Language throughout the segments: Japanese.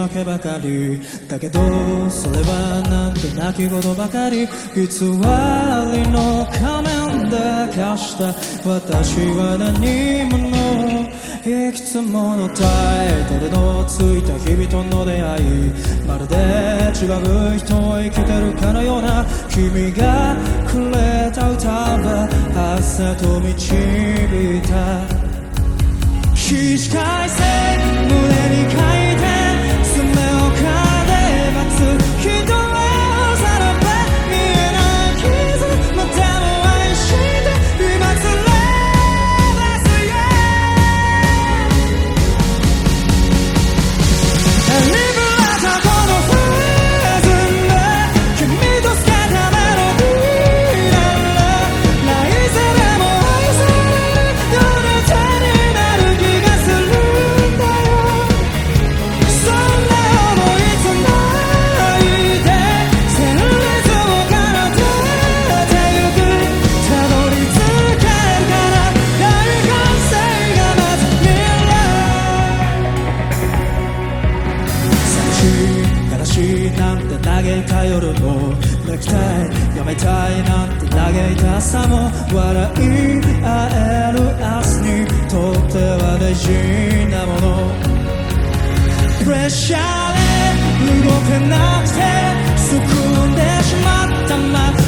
わけばかり。だけどそれはなんて泣き言ばかり。偽りの仮面で化した。私は何者いくつものタイトルのついた日々との出会い。まるで違う人を生きてるかのような君がくれた歌は朝と導いた。起死回せ胸に夜も泣きたいやめたいなんて嘆いた朝も笑い合える明日にとっては大事なものプレッシャーで動けなくてすくんでしまった街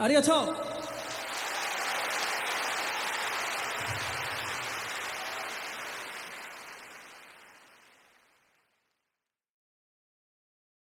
ありがとう